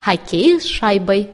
хоккей с шайбой.